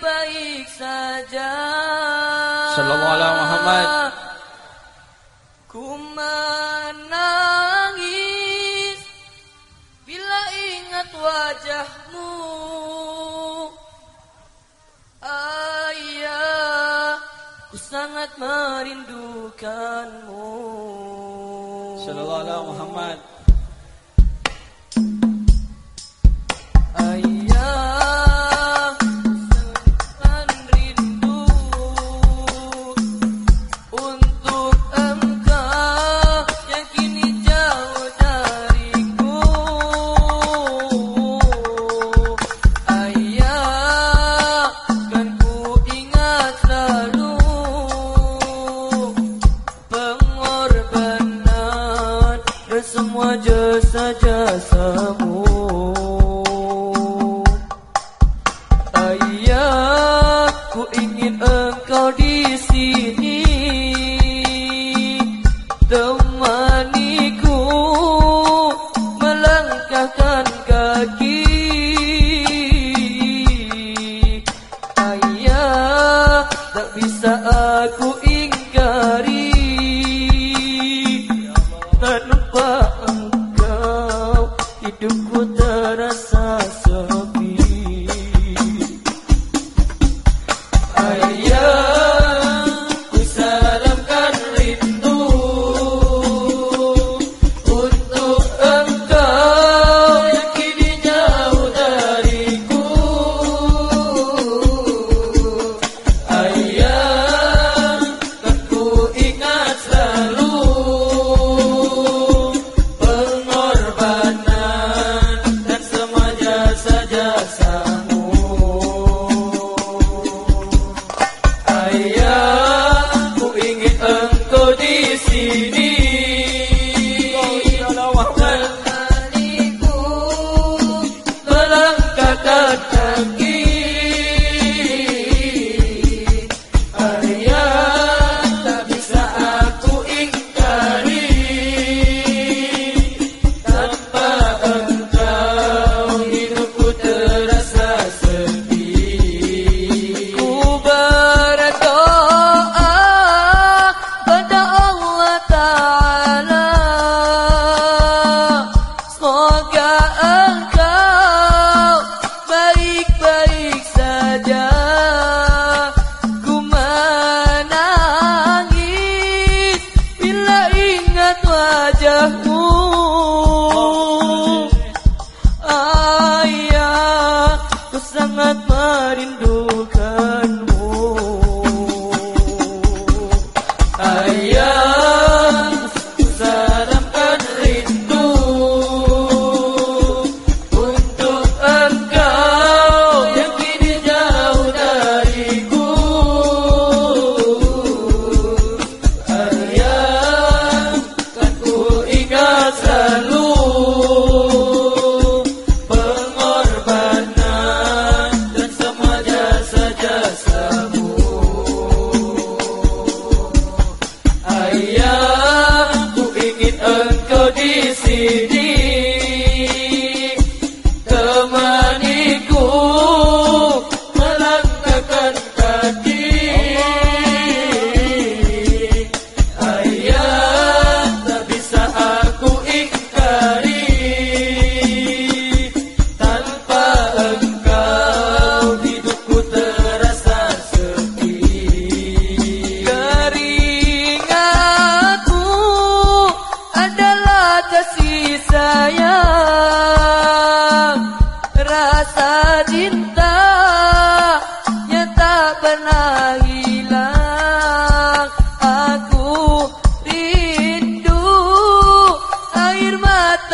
baik-baik saja. Sallallahu ala Muhammad. Ku menangis Bila ingat wajahmu. Ayah Ku sangat merindukanmu. Sallallahu ala Muhammad. semua jasa-jasamu. Ayah, ku ingin engkau di sini. Temaniku melangkahkan kaki. Ayah, tak bisa aku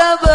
Love.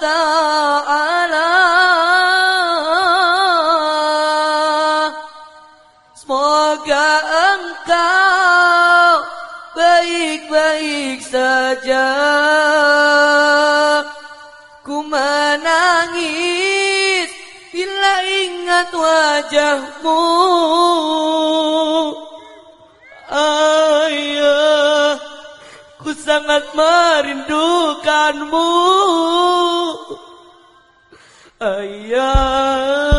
ta'ala Semoga engkau baik-baik saja. Ku menangis bila ingat wajahmu. Ayah, ku sangat merindukanmu. 哎呀。